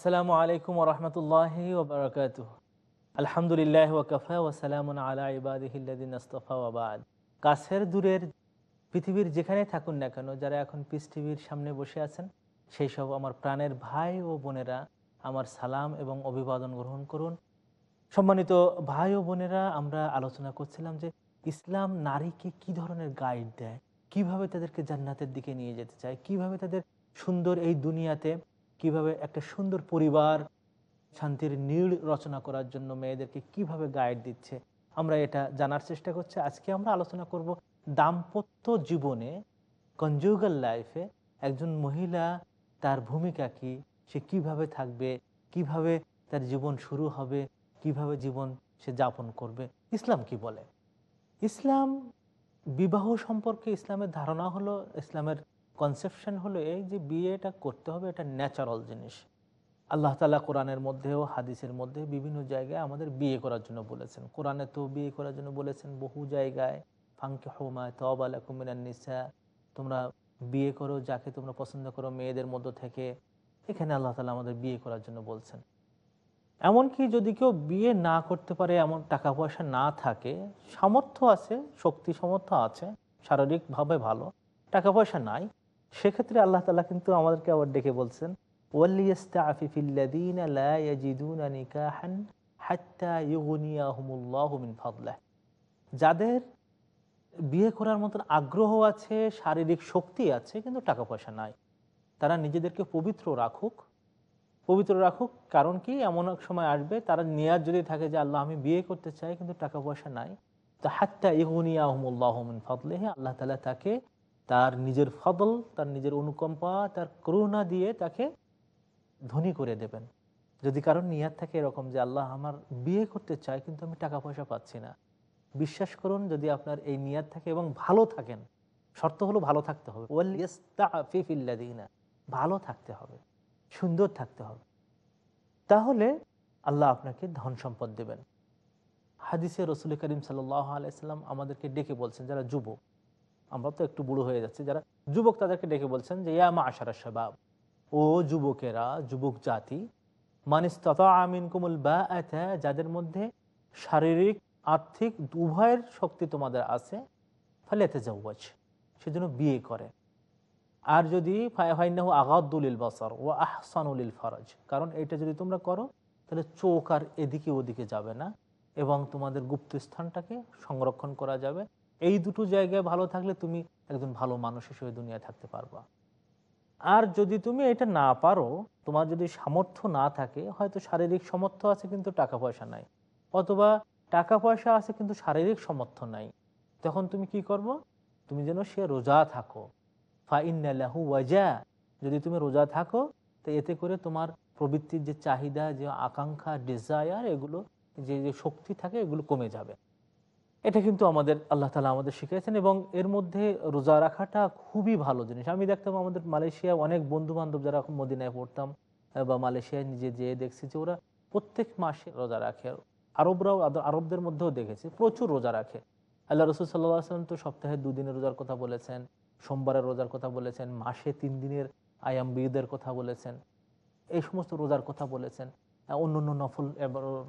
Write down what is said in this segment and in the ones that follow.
আসসালামু আলাইকুম ওরহমতুল্লাহ ওবরাকাত আলহামদুলিল্লাহ ওকফা ওসালামুন আলা ইবাদিহিল্লাদিন আস্তফা ওবাদ কাছের দূরের পৃথিবীর যেখানে থাকুন না কেন, যারা এখন পিস টিভির সামনে বসে আছেন, সেই সব আমার প্রাণের ভাই ও বোনেরা আমার সালাম এবং অভিবাদন গ্রহণ করুন। সম্মানিত ভাই ও বোনেরা, আমরা আলোচনা করছিলাম যে ইসলাম নারীকে কি ধরনের গাইড দেয়? কীভাবে তাদেরকে জান্নাতের দিকে নিয়ে যেতে চায়? কীভাবে তাদের সুন্দর এই দুনিয়াতে কীভাবে একটা সুন্দর পরিবার, শান্তির নীড় রচনা করার জন্য মেয়েদেরকে কীভাবে গাইড দিচ্ছে, আমরা এটা জানার চেষ্টা করছি। আজকে আমরা আলোচনা করব দাম্পত্য জীবনে কনজুগাল লাইফে একজন মহিলা তার ভূমিকা কি, সে কীভাবে থাকবে, কীভাবে তার জীবন শুরু হবে, কীভাবে জীবন সে যাপন করবে, ইসলাম কি বলে? ইসলাম, বিবাহ সম্পর্কে ইসলামের ধারণা হলো, ইসলামের কনসেপশন হলো এই যে বিয়েটা করতে হবে, এটা ন্যাচারাল জিনিস। আল্লাহ তালা কোরআনের মধ্যেও, হাদিসের মধ্যে বিভিন্ন জায়গায় আমাদের বিয়ে করার জন্য বলেছেন। কোরআনে তো বিয়ে করার জন্য বলেছেন বহু জায়গায় ফাঙ্কে হোমায় তবালাকুমিনান্নিসা তোমরা বিয়ে করো যাকে তোমরা পছন্দ করো মেয়েদের মধ্য থেকে। এখানে আল্লাহ তালা আমাদের বিয়ে করার জন্য বলছেন। এমনকি যদি কেউ বিয়ে না করতে পারে, এমন টাকা পয়সা না থাকে, সামর্থ্য আছে, শক্তি সামর্থ্য আছে, শারীরিকভাবে ভালো, টাকা পয়সা নাই সেক্ষেত্রে আল্লাহ তালা কিন্তু আমাদেরকে আবার ডেকে বলছেন যাদের বিয়ে করার মতন আগ্রহ আছে, শারীরিক শক্তি আছে, কিন্তু টাকা পয়সা নাই, তারা নিজেদেরকে পবিত্র রাখুক। পবিত্র রাখুক কারণ কি? এমন এক সময় আসবে, তারা নেয়ার যদি থাকে যে, আল্লাহ, আমি বিয়ে করতে চাই, কিন্তু টাকা পয়সা নাই। তো হাত্তা ইহুনিয়া আহমুল্লাহমিন ফদলেহে, আল্লাহ তালা তাকে তার নিজের ফদল, তার নিজের অনুকম্পা, তার করুণা দিয়ে তাকে ধনী করে দেবেন। যদি কারণ নিয়াত থাকে এরকম যে, আল্লাহ আমার বিয়ে করতে চায়, কিন্তু আমি টাকা পয়সা পাচ্ছি না। বিশ্বাস করুন, যদি আপনার এই নিয়াত থাকে এবং ভালো থাকেন, শর্ত হলো ভালো থাকতে হবে। ভালো থাকতে হবে, সুন্দর থাকতে হবে। তাহলে আল্লাহ আপনাকে ধন সম্পদ দেবেন। হাদিসে রসুল করিম সাল্লাহ আলাইসাল্লাম আমাদেরকে ডেকে বলছেন, যারা যুবক আমরা তো একটু বুড়ো হয়ে যাচ্ছি, যারা যুবক তাদেরকে ডেকে বলছেন যে, ইয়া মা আশারা শাবাব ও যুবকেরা, যুবক জাতি মানিস আমিন কুমুল বা যাদের মধ্যে শারীরিক, আর্থিক উভয়ের শক্তি তোমাদের আছে ফলে এতে যাওয়াজ সেজন্য বিয়ে করে। আর যদি আগাদুলিল বাসার ও আহসানুলিল ফরজ কারণ এটা যদি তোমরা করো, তাহলে চোখ আর এদিকে ওদিকে যাবে না এবং তোমাদের গুপ্ত স্থানটাকে সংরক্ষণ করা যাবে এই দুটো জায়গায় ভালো থাকলে তুমি একজন ভালো মানুষ হিসেবে দুনিয়ায় থাকতে পারবা। আর যদি তুমি এটা না পারো, তোমার যদি সামর্থ্য না থাকে, হয়তো শারীরিক সামর্থ্য আছে কিন্তু টাকা পয়সা নাই। অথবা টাকা পয়সা আছে কিন্তু শারীরিক সামর্থ্য নাই। তখন তুমি কি করব? তুমি যেন সে রোজা থাকো। ফাইনাল্লাহু ওয়াজা। যদি তুমি রোজা থাকো, তো এতে করে তোমার প্রবৃত্তির যে চাহিদা, যে আকাঙ্ক্ষা ডিজায়ার এগুলো, যে যে শক্তি থাকে, এগুলো কমে যাবে। এটা কিন্তু আমাদের আল্লাহ তালা আমাদের শিখিয়েছেন এবং এর মধ্যে রোজা রাখাটা খুবই ভালো জিনিস। আমি দেখতাম আমাদের মালয়েশিয়া অনেক বন্ধু বান্ধব যারা মদিনায় পড়তাম বা মালয়েশিয়ায় নিজে যেয়ে দেখছি যে ওরা প্রত্যেক মাসে রোজা রাখে। আরবরাও আরবদের মধ্যেও দেখেছি, প্রচুর রোজা রাখে। আল্লাহ রসুল সাল্লাহ আসলাম তো সপ্তাহে দুদিনের রোজার কথা বলেছেন, সোমবারের রোজার কথা বলেছেন, মাসে তিন দিনের আয়াম বিদের কথা বলেছেন, এই সমস্ত রোজার কথা বলেছেন। অন্য অন্য নফল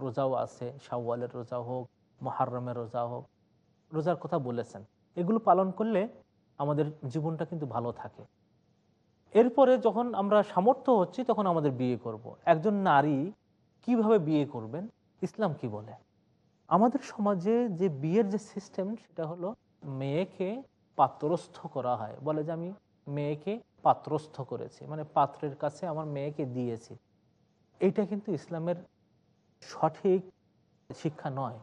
রোজাও আছে, শাওয়ালের রোজা হোক মহারমের রোজা হোক, রোজার কথা বলেছেন। এগুলো পালন করলে আমাদের জীবনটা কিন্তু ভালো থাকে। এরপরে যখন আমরা সামর্থ্য হচ্ছি, তখন আমাদের বিয়ে করব। একজন নারী কীভাবে বিয়ে করবেন? ইসলাম কি বলে? আমাদের সমাজে যে বিয়ের যে সিস্টেম, সেটা হলো মেয়েকে পাত্রস্থ করা হয়। বলে যে, আমি মেয়েকে পাত্রস্থ করেছি। মানে পাত্রের কাছে আমার মেয়েকে দিয়েছি। এটা কিন্তু ইসলামের সঠিক শিক্ষা নয়।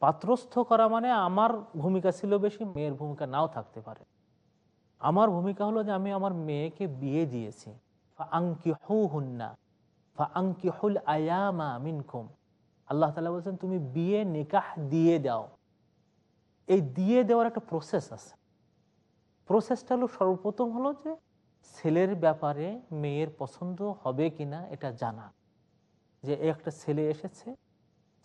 পাত্রস্থ করা মানে আমার ভূমিকা ছিল বেশি, মেয়ের ভূমিকা নাও থাকতে পারে। আমার ভূমিকা হলো যে আমি আমার মেয়েকে বিয়ে দিয়েছি। আংকি হুন্না মিনকুম। আল্লাহ তালা বলছেন, তুমি বিয়ে নিকাহ দিয়ে দাও। এই দিয়ে দেওয়ার একটা প্রসেস আছে। প্রসেসটা হলো সর্বপ্রথম হলো যে ছেলের ব্যাপারে মেয়ের পছন্দ হবে কিনা এটা জানা। যে একটা ছেলে এসেছে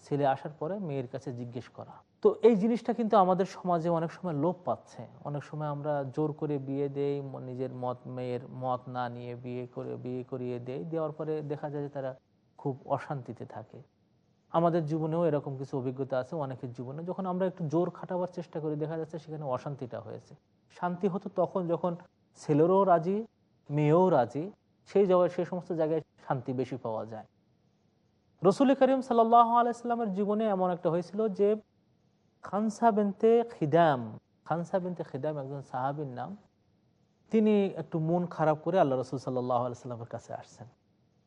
ছেলে আসার পরে মেয়ের কাছে জিজ্ঞেস করা। তো এই জিনিসটা কিন্তু আমাদের সমাজে অনেক সময় লোপ পাচ্ছে। অনেক সময় আমরা জোর করে বিয়ে দেই নিজের মত, মেয়ের মত না নিয়ে বিয়ে করে, বিয়ে করিয়ে দেই। দেওয়ার পরে দেখা যায় যে তারা খুব অশান্তিতে থাকে। আমাদের জীবনেও এরকম কিছু অভিজ্ঞতা আছে অনেকের জীবনে। যখন আমরা একটু জোর খাটাবার চেষ্টা করি, দেখা যাচ্ছে সেখানে অশান্তিটা হয়েছে। শান্তি হতো তখন যখন ছেলেরও রাজি, মেয়েও রাজি, সেই জায়গায় সেই সমস্ত জায়গায় শান্তি বেশি পাওয়া যায়। রসুল করিম সাল্লাহ আলাইস্লামের জীবনে এমন একটা হয়েছিল যে খানসা বেনতে খিদাম, খানসা বেনতে খিদাম একজন সাহাবির নাম, তিনি একটু মন খারাপ করে আল্লাহ রসুল সাল্লাহ আলাইস্লামের কাছে আসছেন।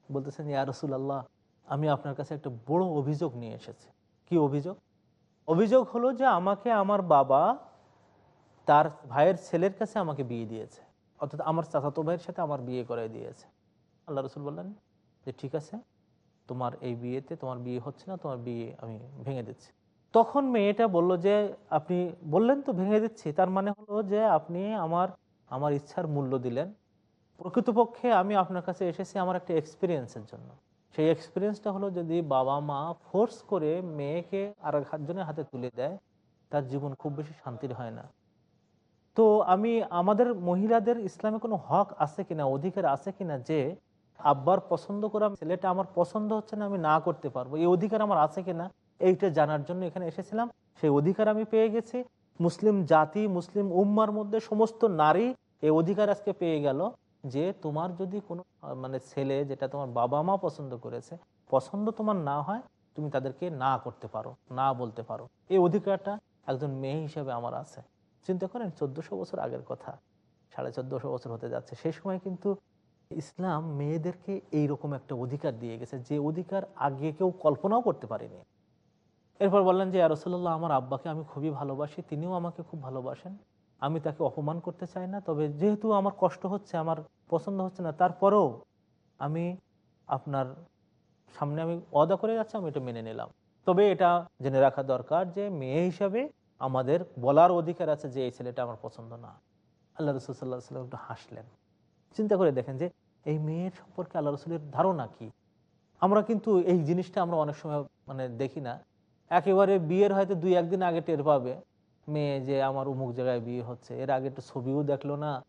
বলতেছেন, ইয়া রসুল আল্লাহ আমি আপনার কাছে একটা বড় অভিযোগ নিয়ে এসেছি। কি অভিযোগ? অভিযোগ হলো যে আমাকে আমার বাবা তার ভাইয়ের ছেলের কাছে আমাকে বিয়ে দিয়েছে, অর্থাৎ আমার চাচাতো ভাইয়ের সাথে আমার বিয়ে করে দিয়েছে। আল্লাহ রসুল বললেন যে, ঠিক আছে। তোমার এই বিয়েতে, তোমার বিয়ে হচ্ছে না, তোমার বিয়ে আমি ভেঙে দিচ্ছি। তখন মেয়েটা বলল যে, আপনি বললেন তো ভেঙে দিচ্ছি, তার মানে হলো যে আপনি আমার আমার ইচ্ছার মূল্য দিলেন। প্রকৃতপক্ষে আমি আপনার কাছে এসেছি আমার একটা এক্সপিরিয়েন্সের জন্য। সেই এক্সপিরিয়েন্সটা হলো যদি বাবা মা ফোর্স করে মেয়েকে আর একজনের হাতে তুলে দেয়, তার জীবন খুব বেশি শান্তির হয় না। তো আমি, আমাদের মহিলাদের ইসলামে কোনো হক আছে কিনা, অধিকার আছে কিনা যে আব্বার পছন্দ করা ছেলেটা আমার পছন্দ হচ্ছে না, আমি না করতে পারব। এই অধিকার আমার আছে কিনা, এইটা জানার জন্য এখানে এসেছিলাম। সেই অধিকার আমি পেয়ে গেছি। মুসলিম জাতি, মুসলিম উম্মার মধ্যে সমস্ত নারী এই অধিকার আজকে পেয়ে গেল যে তোমার যদি কোনো মানে ছেলে যেটা তোমার বাবা মা পছন্দ করেছে, পছন্দ তোমার না হয়, তুমি তাদেরকে না করতে পারো, না বলতে পারো। এই অধিকারটা একজন মেয়ে হিসেবে আমার আছে। চিন্তা করেন, চোদ্দশো বছর আগের কথা, সাড়ে চোদ্দশো বছর হতে যাচ্ছে। সেই সময় কিন্তু ইসলাম মেয়েদেরকে এই রকম একটা অধিকার দিয়ে গেছে, যে অধিকার আগে কেউ কল্পনাও করতে পারেনি। এরপর বললেন যে আরসল্লাহ আমার আব্বাকে আমি খুবই ভালোবাসি, তিনিও আমাকে খুব ভালোবাসেন। আমি তাকে অপমান করতে চাই না, তবে যেহেতু আমার কষ্ট হচ্ছে, আমার পছন্দ হচ্ছে না, তারপরেও আমি আপনার সামনে আমি অদা করে যাচ্ছি, আমি এটা মেনে নিলাম। তবে এটা জেনে রাখা দরকার যে, মেয়ে হিসাবে আমাদের বলার অধিকার আছে যে, এই ছেলেটা আমার পছন্দ না। আল্লাহ রসুল সাল্লাহ সাল্লাম একটু হাসলেন। চিন্তা করে দেখেন যে এই মেয়ের সম্পর্কে আল্লাহ রসুলের ধারণা কি? আমরা কিন্তু এই জিনিসটা আমরা অনেক সময় মানে দেখি না। একেবারে বিয়ের হয়তো দুই, একদিন আগে টের পাবে মেয়ে যে আমার উমুক জায়গায় বিয়ে হচ্ছে। এর আগে একটু ছবিও দেখল না,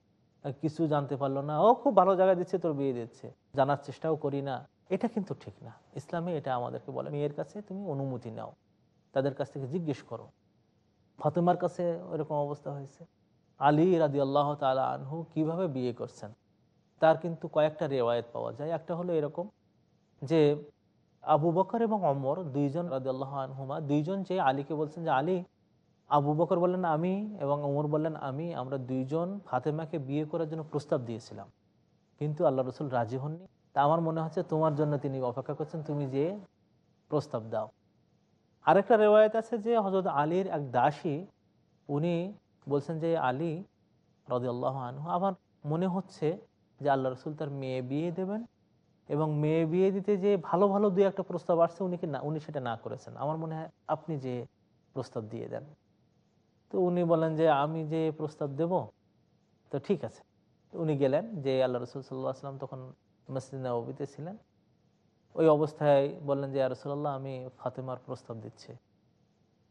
কিছু জানতে পারল না। ও খুব ভালো জায়গায় দিচ্ছে, তোর বিয়ে দিচ্ছে। জানার চেষ্টাও করি না। এটা কিন্তু ঠিক না। ইসলামে এটা আমাদেরকে বলে, মেয়ের কাছে তুমি অনুমতি নাও। তাদের কাছ থেকে জিজ্ঞেস করো। ফাতেমার কাছে ওইরকম অবস্থা হয়েছে। আলী রাজি আল্লাহ তালা আনহু কীভাবে বিয়ে করছেন? তার কিন্তু কয়েকটা রেওয়ায়ত পাওয়া যায়। একটা হলো এরকম যে আবু বকর এবং অমর দুইজন রাজি আল্লাহ আনহুমা, দুইজন যে আলীকে বলছেন যে, আলী, আবু বকর বললেন, আমি এবং অমর বললেন, আমি, আমরা দুইজন ফাতেমাকে বিয়ে করার জন্য প্রস্তাব দিয়েছিলাম। কিন্তু আল্লাহ রসুল রাজি হননি। তা আমার মনে হচ্ছে তোমার জন্য তিনি অপেক্ষা করছেন, তুমি যে প্রস্তাব দাও। আরেকটা রেওয়ায়ত আছে যে হজরত আলীর এক দাসী, উনি বলছেন যে, আলী রদি আল্লাহ আনহু, আমার মনে হচ্ছে যে আল্লাহ রসুল তার মেয়ে বিয়ে দেবেন এবং মেয়ে বিয়ে দিতে যে ভালো ভালো দুই একটা প্রস্তাব আসছে, উনি কি না, উনি সেটা না করেছেন। আমার মনে হয় আপনি যে প্রস্তাব দিয়ে দেন। তো উনি বলেন যে, আমি যে প্রস্তাব দেব, তো ঠিক আছে। উনি গেলেন, যে আল্লাহ রসুল সাল্লাহ আসলাম তখন মসজিদ নবীতে ছিলেন। ওই অবস্থায় বললেন যে রসুল্লাহ আমি ফাতেমার প্রস্তাব দিচ্ছি।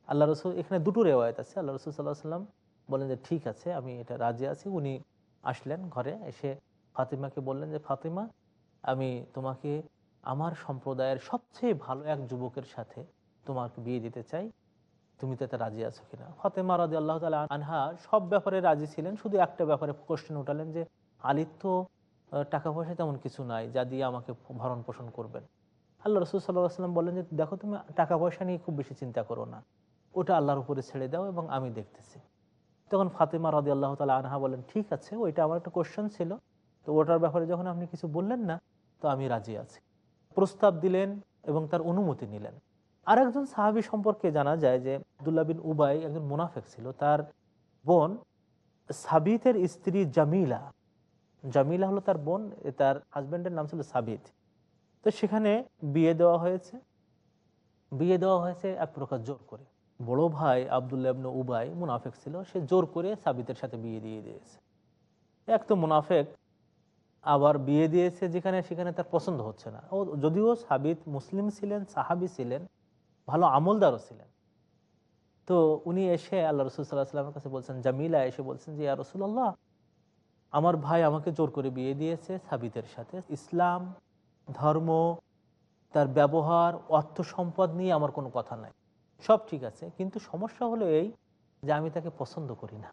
আল্লাহ রসুল, এখানে দুটো রেওয়ায়ত আছে। আল্লাহ রসুল সাল্লাহ সাল্লাম বললেন যে, ঠিক আছে, আমি এটা রাজি আছি। উনি আসলেন ঘরে, এসে ফাতিমাকে বললেন যে, ফাতিমা, আমি তোমাকে আমার সম্প্রদায়ের সবচেয়ে ভালো এক যুবকের সাথে তোমাকে বিয়ে দিতে চাই। তুমি তো রাজি আছো কিনা? ফাতেমা রাজি আল্লাহ তালা আনহা সব ব্যাপারে রাজি ছিলেন, শুধু একটা ব্যাপারে কোশ্চেন উঠালেন যে, আলির তো টাকা পয়সা তেমন কিছু নাই যা দিয়ে আমাকে ভরণ পোষণ করবেন। আল্লাহ রসুল সাল্লাহ সাল্লাম বললেন যে, দেখো তুমি টাকা পয়সা নিয়ে খুব বেশি চিন্তা করো না। ওটা আল্লাহর উপরে ছেড়ে দাও এবং আমি দেখতেছি। তখন ফাতেমা রাজি আল্লাহ তালা আনহা বলেন ঠিক আছে, ওইটা আমার একটা কোশ্চেন ছিল। তো ওটার ব্যাপারে যখন আপনি কিছু বললেন না, তো আমি রাজি আছি। প্রস্তাব দিলেন এবং তার অনুমতি নিলেন। আর একজন সাহাবি সম্পর্কে জানা যায় যে আবদুল্লাহ বিন উবাই একজন মুনাফেক ছিল। তার বোন সাবিতের স্ত্রী জামিলা। জামিলা হলো তার বোন তার হাজব্যান্ডের নাম ছিল সাবিত। তো সেখানে বিয়ে দেওয়া হয়েছে। বিয়ে দেওয়া হয়েছে এক প্রকার জোর করে। বড় ভাই আবদুল্লাহ ইবনে উবাই মুনাফেক ছিল, সে জোর করে সাবিতের সাথে বিয়ে দিয়ে দিয়েছে। এক তো মুনাফেক আবার বিয়ে দিয়েছে যেখানে সেখানে তার পছন্দ হচ্ছে না। ও যদিও সাবিত মুসলিম ছিলেন, সাহাবি ছিলেন, ভালো আমলদারও ছিলেন। তো উনি এসে আল্লাহ রসুল সাল্লাহ সাল্লামের কাছে বলছেন, জামিলা এসে বলছেন যে, ইয়া রসুল্লাহ আমার ভাই আমাকে জোর করে বিয়ে দিয়েছে সাবিতের সাথে। ইসলাম, ধর্ম, তার ব্যবহার, অর্থ সম্পদ নিয়ে আমার কোনো কথা নাই। সব ঠিক আছে, কিন্তু সমস্যা হলো এই যে আমি তাকে পছন্দ করি না।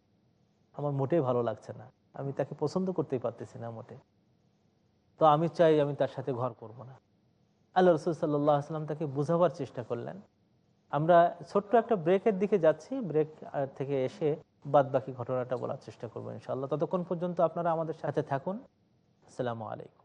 আমার মোটেই ভালো লাগছে না। আমি তাকে পছন্দ করতেই পারতেছি না মোটে। তো আমি চাই আমি তার সাথে ঘর করব না। আল্লাহ রসুল সাল্লাহ আসলাম তাকে বোঝাবার চেষ্টা করলেন। আমরা ছোট্ট একটা ব্রেকের দিকে যাচ্ছি, ব্রেক থেকে এসে বাদ বাকি ঘটনাটা বলার চেষ্টা করব ইনশাল্লাহ ততক্ষণ পর্যন্ত আপনারা আমাদের সাথে থাকুন। আসসালামু আলাইকুম।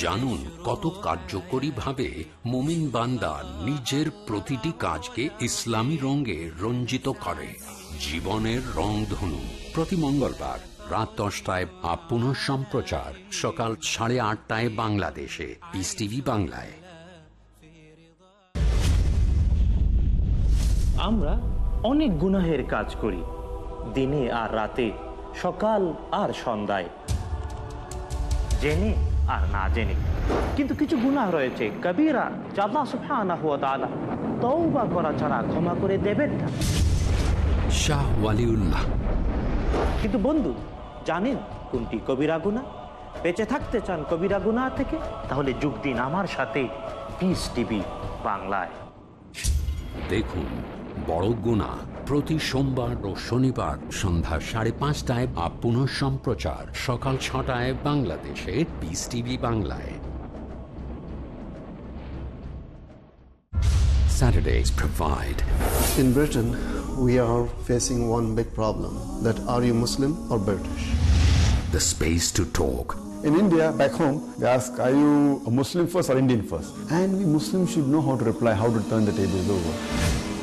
জানুন কত কার্যকরী ভাবে মোমিন বান্দার নিজের প্রতিটি কাজকে ইসলামী রঙে রঞ্জিত করে। জীবনের রং ধনু প্রতি মঙ্গলবার রাত দশটায় আপন সম্প্রচার। সকাল সাড়ে আটটায় বাংলাদেশে। ইস টিভি বাংলায়। আমরা অনেক গুনাহের কাজ করি। দিনে আর রাতে সকাল আর সন্ধ্যায়। জেনে আর না জেনে। কিন্তু কিছু গুনাহ রয়েছে। কবিরা জাদা সুফানা হুয়া তাআলা তওবা করা ছাড়া ক্ষমা করে দেবেন না। শাহ ওয়ালিউল্লাহ। কিন্তু বন্ধু জানেন কোনটি কবিরা গুনাহ? বেঁচে থাকতে চান কবিরা গুনাহ থেকে? তাহলে যোগ দিন আমার সাথে। পিস টিভি বাংলায়। দেখুন বড় গুণা প্রতি সোমবার ও শনিবার সন্ধ্যা সাড়ে পাঁচটায় বা পুনঃ সম্প্রচার সকাল ছটায় বাংলাদেশে পিস টিভি বাংলায় Saturdays provide In Britain, we are facing one big problem that are you Muslim or British? the space to talk In India, back home, they ask, are you a Muslim first or Indian first? And we Muslims should know how to reply, how to turn the tables over.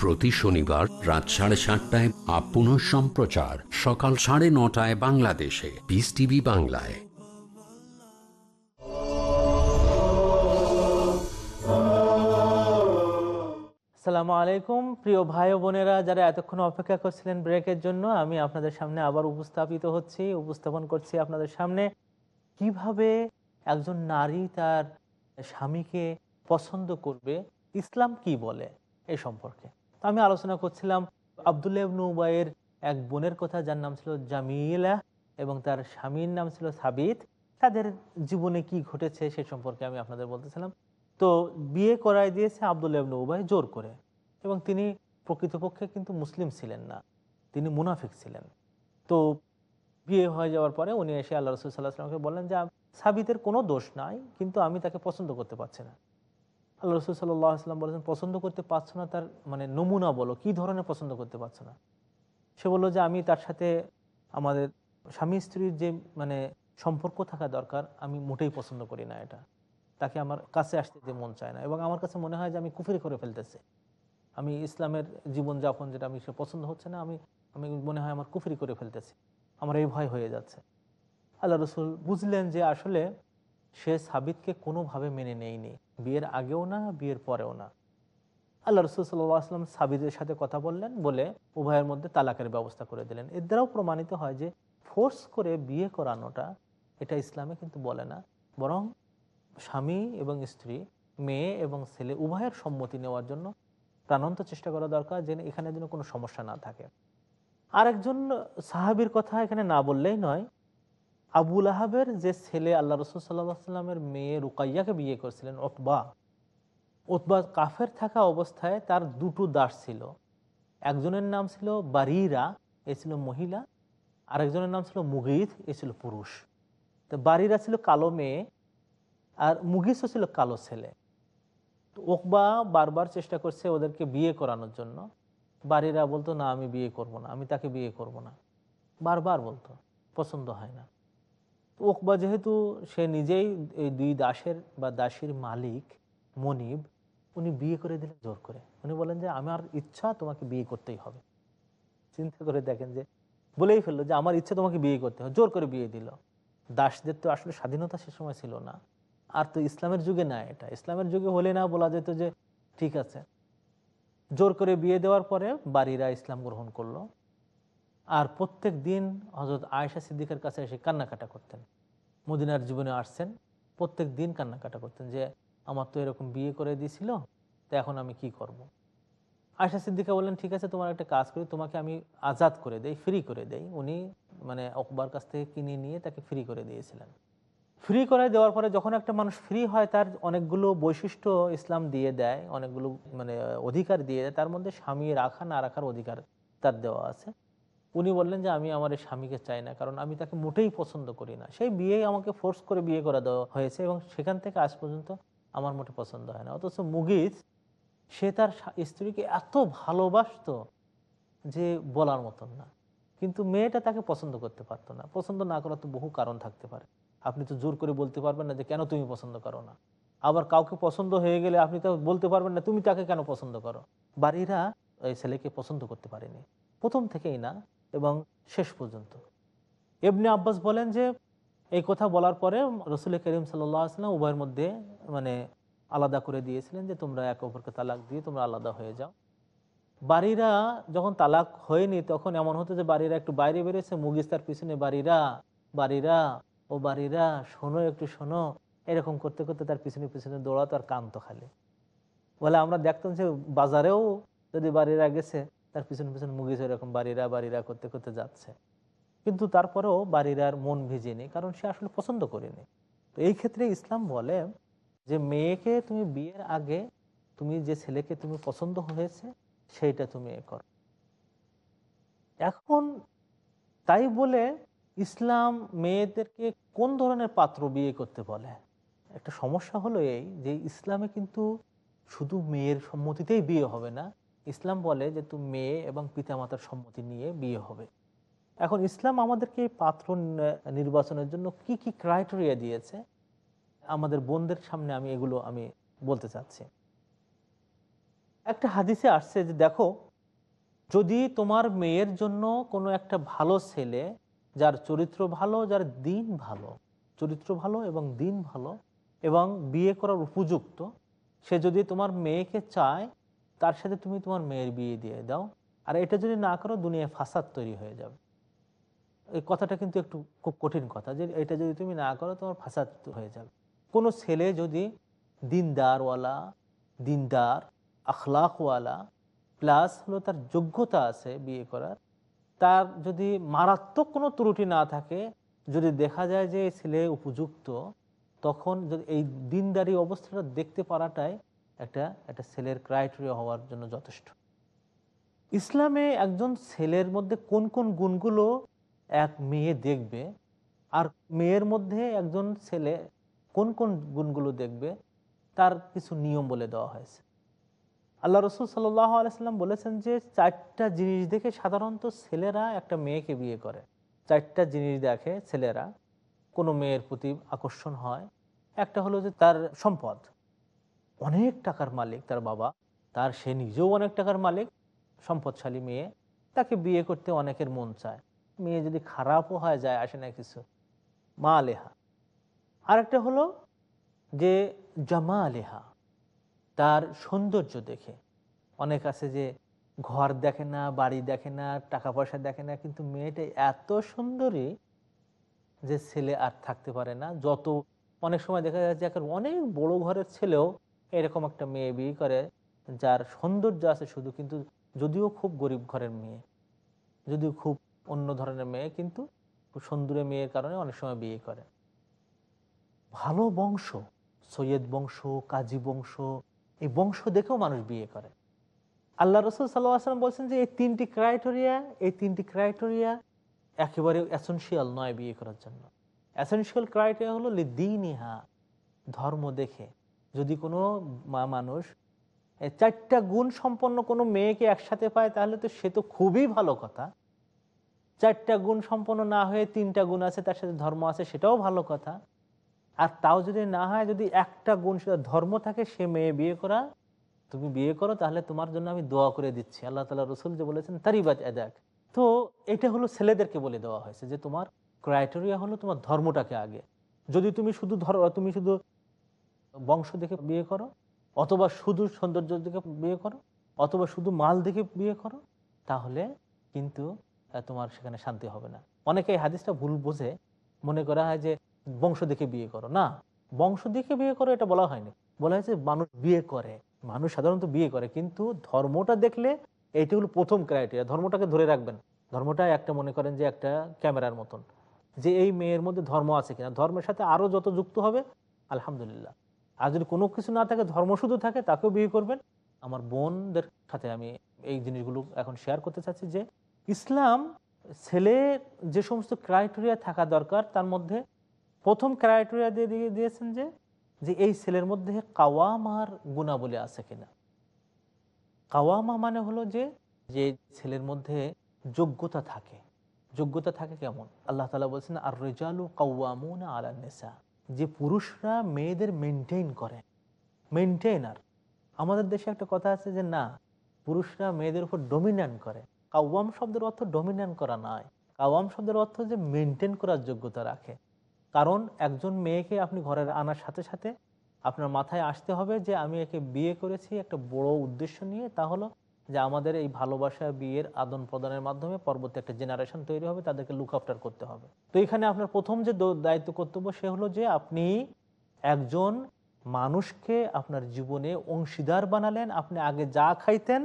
প্রতি শনিবার রাত সাড়ে সাতটায় up পুনঃ সম্প্রচার। সকাল সাড়ে নটায় বাংলাদেশে। পিস টিভি বাংলায়। আসসালামু আলাইকুম। প্রিয় ভাই বোনেরা, যারা এতক্ষণ অপেক্ষা করছিলেন ব্রেকের জন্য, আমি আপনাদের সামনে আবার উপস্থাপিত হচ্ছি, উপস্থাপন করছি আপনাদের সামনে। কীভাবে একজন নারী তার স্বামীকে পছন্দ করবে, ইসলাম কি বলে, এ সম্পর্কে। তো আমি আলোচনা করছিলাম আবদুল্লাহ ইবনু উবাইয়ের এক বোনের কথা, যার নাম ছিল জামিলা এবং তার স্বামীর নাম ছিল সাবিত। তাদের জীবনে কি ঘটেছে সে সম্পর্কে আমি আপনাদের বলতেছিলাম। তো বিয়ে করায় দিয়েছে আবদুল্লাহ উবাই জোর করে এবং তিনি প্রকৃতপক্ষে কিন্তু মুসলিম ছিলেন না, তিনি মুনাফিক ছিলেন। তো বিয়ে হয়ে যাওয়ার পরে উনি এসে আল্লাহ রসুল সাল্লাহ সাল্লামকে বললেন যে, সাবিতের কোনো দোষ নাই, কিন্তু আমি তাকে পছন্দ করতে পারছি না। আল্লাহ রসুল সাল্লাহ আসলাম বলেছেন, পছন্দ করতে পারছ না তার মানে নমুনা বলো, কি ধরনের পছন্দ করতে পারছ না? সে বলল যে, আমি তার সাথে আমাদের স্বামী স্ত্রীর যে মানে সম্পর্ক থাকা দরকার, আমি মোটেই পছন্দ করি না এটা। তাকে আমার কাছে আসতে যে মন চায় না এবং আমার কাছে মনে হয় যে, আমি কুফরি করে ফেলতেছি। আমি ইসলামের জীবনযাপন যেটা, আমি সে পছন্দ হচ্ছে না, আমি আমি মনে হয় আমার কুফরি করে ফেলতেছি। আমার এই ভয় হয়ে যাচ্ছে। আল্লাহ রসুল বুঝলেন যে, আসলে সে সাবিতকে কোনোভাবে মেনে নেয়নি। বিয়ের আগেও না, বিয়ের পরেও না। আল্লাহ রসুল সাল্লাহ আসলাম সাবিদের সাথে কথা বললেন, বলে উভয়ের মধ্যে তালাকের ব্যবস্থা করে দিলেন। এর দ্বারাও প্রমাণিত হয় যে ফোর্স করে বিয়ে করানোটা এটা ইসলামে কিন্তু বলে না। বরং স্বামী এবং স্ত্রী, মেয়ে এবং ছেলে উভয়ের সম্মতি নেওয়ার জন্য প্রাণন্ত চেষ্টা করা দরকার যে এখানে যেন কোনো সমস্যা না থাকে। আরেকজন সাহাবির কথা এখানে না বললেই নয় আবুল আহাবের যে ছেলে আল্লাহ রসুল সাল্লামের মেয়ে রুকাইয়াকে বিয়ে করেছিলেন, ওতবা। ওতবা কাফের থাকা অবস্থায় তার দুটো দাস ছিল। একজনের নাম ছিল বারিরা, এ ছিল মহিলা। আরেকজনের নাম ছিল মুগিদ এ ছিল পুরুষ। তো বারিরা ছিল কালো মেয়ে আর মুগিসও ছিল কালো ছেলে। তো ওকবা বারবার চেষ্টা করছে ওদেরকে বিয়ে করানোর জন্য। বাড়িরা বলতো, না, আমি বিয়ে করব না, আমি তাকে বিয়ে করব না। বারবার বলতো, পছন্দ হয় না। ওকবা যেহেতু সে নিজেই এই দুই দাসের বা দাসীর মালিক, মনিব, উনি বিয়ে করে দিলেন জোর করে। উনি বলেন যে, আমার ইচ্ছা তোমাকে বিয়ে করতেই হবে। চিন্তা করে দেখেন যে, বলেই ফেলল যে, আমার ইচ্ছা তোমাকে বিয়ে করতে হবে। জোর করে বিয়ে দিল। দাসদের তো আসলে স্বাধীনতা সে সময় ছিল না। আর তো ইসলামের যুগে না এটা। ইসলামের যুগে হলে না বলা যেত যে, ঠিক আছে। জোর করে বিয়ে দেওয়ার পরে বাড়িরা ইসলাম গ্রহণ করল। আর প্রত্যেক দিন হজরত আয়েশা সিদ্দিকের কাছে এসে কান্নাকাটা করতেন। মদিনার জীবনে আসছেন, প্রত্যেক দিন কান্নাকাটা করতেন যে, আমার তো এরকম বিয়ে করে দিয়েছিল, তো এখন আমি কি করব। আয়সা সিদ্দিকা বললেন, ঠিক আছে, তোমার একটা কাজ করি, তোমাকে আমি আজাদ করে দেই ফ্রি করে দেই। উনি মানে অকবার কাছ থেকে কিনে নিয়ে তাকে ফ্রি করে দিয়েছিলেন। ফ্রি করে দেওয়ার পরে যখন একটা মানুষ ফ্রি হয়, তার অনেকগুলো বৈশিষ্ট্য ইসলাম দিয়ে দেয়, অনেকগুলো মানে অধিকার দিয়ে দেয়, তার মধ্যে স্বামী রাখা, না রাখার অধিকার তার দেওয়া আছে। উনি বললেন যে আমি আমার এই স্বামীকে চাই না, কারণ আমি তাকে মোটেই পছন্দ করি না। সেই বিয়ে আমাকে ফোর্স করে বিয়ে করে দেওয়া হয়েছে এবং সেখান থেকে আজ পর্যন্ত আমার মোটে পছন্দ হয় না। অথচ মুগিজ সে তার স্ত্রীকে এত ভালোবাসতো যে বলার মতন না। কিন্তু মেয়েটা তাকে পছন্দ করতে পারতো না। পছন্দ না করার তো বহু কারণ থাকতে পারে। আপনি তো জোর করে বলতে পারবেন না যে, কেন তুমি পছন্দ করো না? আবার কাউকে পছন্দ হয়ে গেলে আপনি তো বলতে পারবেন না, তুমি তাকে কেন পছন্দ করো? বাড়িরা ওই ছেলেকে পছন্দ করতে পারেনি। প্রথম থেকেই না এবং শেষ পর্যন্ত। এমনি আব্বাস বলেন যে, এই কথা বলার পরে রসুল করিম সাল্লাম উভয়ের মধ্যে মানে আলাদা করে দিয়েছিলেন যে, তোমরা এক অপরকে তালাক দিয়ে তোমরা আলাদা হয়ে যাও। বাড়িরা যখন তালাক হয়নি, তখন এমন হতো যে, বাড়িরা একটু বাইরে বেরিয়েছে, মুগিস্তার পিছনে বাড়িরা বাড়িরা, ও বাড়িরা, শোনো, একটু শোনো। এরকম করতে করতে তার পিছনে পিছনে দৌড়াতো আর কান্ত খালি। বলে আমরা দেখতাম যে, বাজারেও যদি বাড়িরা গেছে তার পিছনে পিছনে মুগিস এরকম বাড়িরা বাড়িরা করতে করতে যাচ্ছে। কিন্তু তারপরেও বাড়িরার মন ভিজেনি, কারণ সে আসলে পছন্দ করেনি। তো এই ক্ষেত্রে ইসলাম বলে যে, মেয়েকে তুমি বিয়ের আগে তুমি যে ছেলেকে তুমি পছন্দ হয়েছে, সেইটা তুমি এ করো। এখন তাই বলে ইসলাম মেয়েদেরকে কোন ধরনের পাত্র বিয়ে করতে বলে? একটা সমস্যা হলো এই যে, ইসলামে কিন্তু শুধু মেয়ের সম্মতিতেই বিয়ে হবে না ইসলাম বলে যে তুমি মেয়ে এবং পিতামাতার সম্মতি নিয়ে বিয়ে হবে। এখন ইসলাম আমাদেরকে পাত্র নির্বাচনের জন্য কি কি ক্রাইটেরিয়া দিয়েছে? আমাদের বোনদের সামনে আমি এগুলো আমি বলতে চাচ্ছি। একটা হাদিসে আসছে যে দেখো, যদি তোমার মেয়ের জন্য কোনো একটা ভালো ছেলে, যার চরিত্র ভালো, যার দিন ভালো, চরিত্র ভালো এবং দিন ভালো এবং বিয়ে করার উপযুক্ত, সে যদি তোমার মেয়েকে চায় তার সাথে তুমি তোমার মেয়ের বিয়ে দিয়ে দাও। আর এটা যদি না করো, দুনিয়ায় ফাসাদ তৈরি হয়ে যাবে। এই কথাটা কিন্তু একটু খুব কঠিন কথা যে এটা যদি তুমি না করো, তোমার ফাসাদ হয়ে যাবে। কোনো ছেলে যদি দিনদারওয়ালা, দিনদার আখলাকওয়ালা প্লাস হলো তার যোগ্যতা আছে বিয়ে করার, তার যদি মারাত্মক কোনো ত্রুটি না থাকে, যদি দেখা যায় যে ছেলে উপযুক্ত, তখন যদি এই দিনদারি অবস্থাটা দেখতে পারাটাই একটা একটা ছেলের ক্রাইটেরিয়া হওয়ার জন্য যথেষ্ট। ইসলামে একজন ছেলের মধ্যে কোন কোন গুণগুলো এক মেয়ে দেখবে আর মেয়ের মধ্যে একজন ছেলে কোন কোন গুণগুলো দেখবে তার কিছু নিয়ম বলে দেওয়া হয়েছে। আল্লাহ রসুল সাল্লাহ আলাইসাল্লাম বলেছেন যে চারটা জিনিস দেখে সাধারণত ছেলেরা একটা মেয়েকে বিয়ে করে। চারটা জিনিস দেখে ছেলেরা কোনো মেয়ের প্রতি আকর্ষণ হয়। একটা হলো যে তার সম্পদ। অনেক টাকার মালিক তার বাবা। তার সে নিজেও অনেক টাকার মালিক, সম্পদশালী মেয়ে। তাকে বিয়ে করতে অনেকের মন চায়। মেয়ে যদি খারাপও হয় যায়, আসে না কিছু। মা আলেহা আরেকটা হলো যে জামা আলেহা তার সৌন্দর্য দেখে। অনেক আছে যে ঘর দেখে না, বাড়ি দেখে না টাকা পয়সা দেখে না, কিন্তু মেয়েটা এত সুন্দরী যে ছেলে আর থাকতে পারে না। যত অনেক সময় দেখা যায় যে এখন অনেক বড় ঘরের ছেলেও এরকম একটা মেয়ে বিয়ে করে, যার সৌন্দর্য আছে শুধু, কিন্তু যদিও খুব গরিব ঘরের মেয়ে, যদিও খুব অন্য ধরনের মেয়ে, কিন্তু খুব সুন্দরী মেয়ের কারণে অনেক সময় বিয়ে করে। ভালো বংশ, সৈয়দ বংশ, কাজী বংশ, এই বংশ দেখেও মানুষ বিয়ে করে। আল্লাহ রসুল সাল্লাহ আসলাম বলছেন যে, এই তিনটি ক্রাইটেরিয়া এই তিনটি ক্রাইটেরিয়া একেবারে অ্যাসেন্সিয়াল নয় বিয়ে করার জন্য। অ্যাসেন্সিয়াল ক্রাইটেরিয়া হলো লিদিনিহা ধর্ম দেখে। যদি কোনো মা- মানুষ চারটা গুণ সম্পন্ন কোনো মেয়েকে একসাথে পায়, তাহলে তো সে তো খুবই ভালো কথা। চারটা গুণ সম্পন্ন না হয়ে তিনটা গুণ আছে, তার সাথে ধর্ম আছে, সেটাও ভালো কথা। আর তাও যদি না হয়, যদি একটা গুণ শুধু ধর্ম থাকে, সে মেয়ে বিয়ে করা, তুমি বিয়ে করো, তাহলে তোমার জন্য আমি দোয়া করে দিচ্ছি। আল্লাহ তালা রসুল যে বলেছেন তারিবাজ এদাক তো এটা হলো ছেলেদেরকে বলে দেওয়া হয়েছে যে তোমার ক্রাইটেরিয়া হলো তোমার ধর্মটাকে আগে। যদি তুমি শুধু ধর, তুমি শুধু বংশ দেখে বিয়ে করো, অথবা শুধু সৌন্দর্য দেখে বিয়ে করো, অথবা শুধু মাল দেখে বিয়ে করো, তাহলে কিন্তু তোমার সেখানে শান্তি হবে না। অনেকে হাদিসটা ভুল বোঝে। মনে করা হয় যে বংশ দেখে বিয়ে করো। না, বংশ দেখে বিয়ে করো এটা বলা হয়নি। বলা হয়েছে মানুষ বিয়ে করে। মানুষ সাধারণত বিয়ে করে, কিন্তু ধর্মটা দেখলে এইটা হলো প্রথম ক্রাইটেরিয়া ধর্মটাকে ধরে রাখবেন। ধর্মটা একটা মনে করেন যে একটা ক্যামেরার মতন। যে এই মেয়ের মধ্যে ধর্ম আছে কিনা। ধর্মের সাথে আরও যত যুক্ত হবে, আলহামদুলিল্লাহ। আর যদি কোনো কিছু না থাকে, ধর্ম শুধু থাকে, তাকেও বিয়ে করবেন। আমার বোনদের সাথে আমি এই জিনিসগুলো এখন শেয়ার করতে চাচ্ছি যে, ইসলাম ছেলের যে সমস্ত ক্রাইটেরিয়া থাকা দরকার, তার মধ্যে প্রথম ক্রাইটেরিয়া দিয়ে দিয়ে দিয়েছেন যে যে এই ছেলের মধ্যে কাওয়ামার গুণাবলী আছে কিনা। কাওয়ামা মানে হলো যে যে ছেলের মধ্যে যোগ্যতা থাকে। যোগ্যতা থাকে কেমন? আল্লাহ তালা বলছেন, আর রেজালু কাউয়ামুন আলা নেশা যে পুরুষরা মেয়েদের মেনটেন করে মেনটেনার আমাদের দেশে একটা কথা আছে যে না, পুরুষরা মেয়েদের উপর ডমিনেন্ট করে। কাওয়াম শব্দের অর্থ ডমিনেন্ট করা নয়। কাওয়াম শব্দের অর্থ যে মেনটেন করার যোগ্যতা রাখে। কারণ একজন মেয়েকে আপনি ঘরের আনার সাথে সাথে আপনার মাথায় আসতে হবে যে আমি একে বিয়ে করেছি, একটা বড় উদ্দেশ্য নিয়ে, তা হলো যে আমাদের এই ভালোবাসা বিয়ের আদান প্রদানের মাধ্যমে পরবর্তী একটা জেনারেশন তৈরি হবে, তাদেরকে লুক আফটার করতে হবে। তো এখানে আপনার প্রথম যে দায়িত্ব কর্তব্য, সে হলো যে আপনি একজন মানুষকে আপনার জীবনে অংশীদার বানালেন, আপনি আগে যা খাইতেন,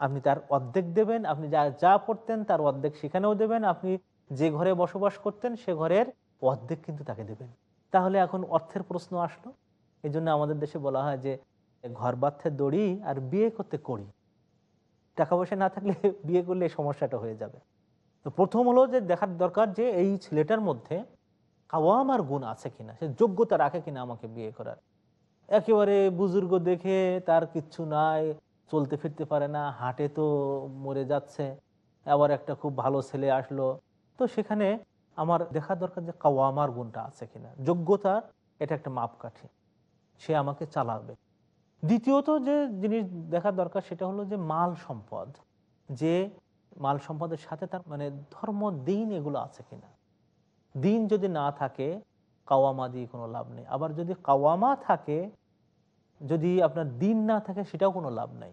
আপনি তার অর্ধেক দেবেন, আপনি যা যা পড়তেন তার অর্ধেক সেখানেও দেবেন, আপনি যে ঘরে বসবাস করতেন সে ঘরের অর্ধেক কিন্তু তাকে দেবেন। তাহলে এখন অর্থের প্রশ্ন আসলো। এই জন্য আমাদের দেশে বলা হয় যে ঘর বাঁধতে দড়ি আর বিয়ে করতে করি টাকা পয়সা না থাকলে বিয়ে করলে সমস্যাটা হয়ে যাবে। তো প্রথম হলো যে দেখার দরকার যে এই ছেলেটার মধ্যে কাওয়ামার গুণ আছে কিনা, সে যোগ্যতা রাখে কিনা আমাকে বিয়ে করার। একেবারে বুজুর্গ দেখে তার কিচ্ছু নাই, চলতে ফিরতে পারে না, হাটে তো মরে যাচ্ছে, আবার একটা খুব ভালো ছেলে আসলো। তো সেখানে আমার দেখা দরকার যে কাওয়ামার গুণটা আছে কিনা যোগ্যতার এটা একটা মাপকাঠি। সে আমাকে চালাবে। দ্বিতীয়ত যে জিনিস দেখার দরকার সেটা হলো যে মাল সম্পদ, যে মাল সম্পদের সাথে তার মানে ধর্ম, দিন এগুলো আছে কিনা। দিন যদি না থাকে, কাওয়ামা দিয়ে কোনো লাভ নেই। আবার যদি কাওয়ামা থাকে, যদি আপনার দিন না থাকে, সেটাও কোনো লাভ নাই।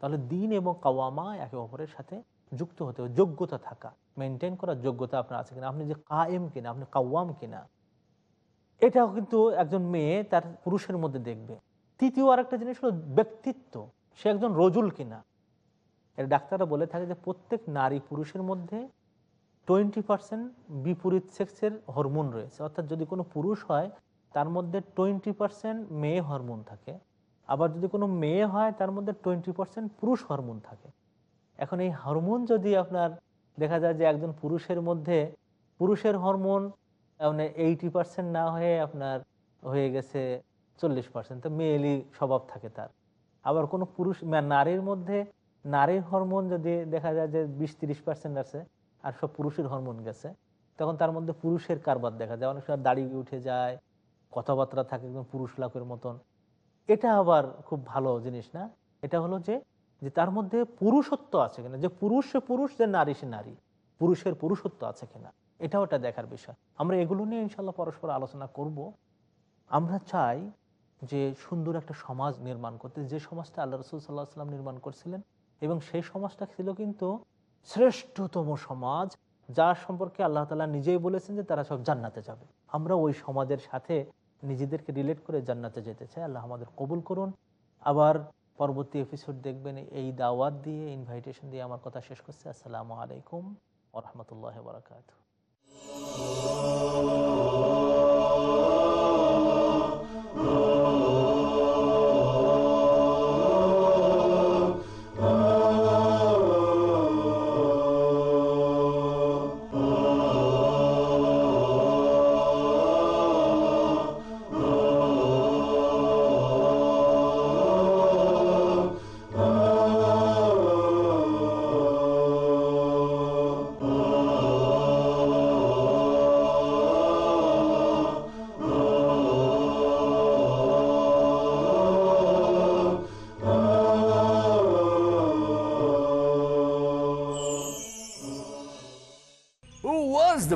তাহলে দিন এবং কাওয়ামা একে অপরের সাথে যুক্ত হতে হবে। যোগ্যতা থাকা মেনটেন করার যোগ্যতা আপনার আছে কিনা। আপনি যে কায়েম কিনা, আপনি কাওয়াম কিনা, এটাও কিন্তু একজন মেয়ে তার পুরুষের মধ্যে দেখবে। তৃতীয় আরেকটা জিনিস হলো ব্যক্তিত্ব। সে একজন রজুল কিনা। এর ডাক্তাররা বলে থাকে যে প্রত্যেক নারী পুরুষের মধ্যে টোয়েন্টি পার্সেন্ট বিপরীত সেক্সের হরমোন রয়েছে। অর্থাৎ যদি কোনো পুরুষ হয়, তার মধ্যে টোয়েন্টি পার্সেন্ট মেয়ে হরমোন থাকে। আবার যদি কোনো মেয়ে হয়, তার মধ্যে টোয়েন্টি পার্সেন্ট পুরুষ হরমোন থাকে। এখন এই হরমোন যদি আপনার দেখা যায় যে একজন পুরুষের মধ্যে পুরুষের হরমোন মানে এইটি পার্সেন্ট না হয়ে আপনার হয়ে গেছে চল্লিশ পার্সেন্ট তো মেয়েলি স্বভাব থাকে তার। আবার কোনো পুরুষ নারীর মধ্যে, নারীর হরমোন যদি দেখা যায় যে বিশ তিরিশ পার্সেন্ট আছে, আর সব পুরুষের হরমোন গেছে, তখন তার মধ্যে পুরুষের কারবার দেখা যায়। অনেক সময় দাড়ি উঠে যায়, কথাবার্তা থাকে একদম পুরুষ লাখের মতন। এটা আবার খুব ভালো জিনিস না? এটা হলো যে যে তার মধ্যে পুরুষত্ব আছে কিনা? যে পুরুষ সে পুরুষ, যে নারী সে নারী। পুরুষের পুরুষত্ব আছে কিনা? এটাও একটা দেখার বিষয়। আমরা এগুলো নিয়ে ইনশাল্লাহ পরস্পর আলোচনা করব। আমরা চাই যে সুন্দর একটা সমাজ নির্মাণ করতে, যে সমাজটা আল্লাহ রসুল সাল্লাহ সাল্লাম নির্মাণ করছিলেন, এবং সেই সমাজটা ছিল কিন্তু শ্রেষ্ঠতম সমাজ, যার সম্পর্কে আল্লাহ তালা নিজেই বলেছেন যে তারা সব জান্নাতে যাবে। আমরা ওই সমাজের সাথে নিজেদেরকে রিলেট করে জান্নাতে যেতে চাই। আল্লাহ আমাদের কবুল করুন। আবার পরবর্তী এপিসোড দেখবেন এই দাওয়াত দিয়ে ইনভাইটেশন দিয়ে আমার কথা শেষ করছে। আসসালামু আলাইকুম ওরহমতুল্লাহ বারকাত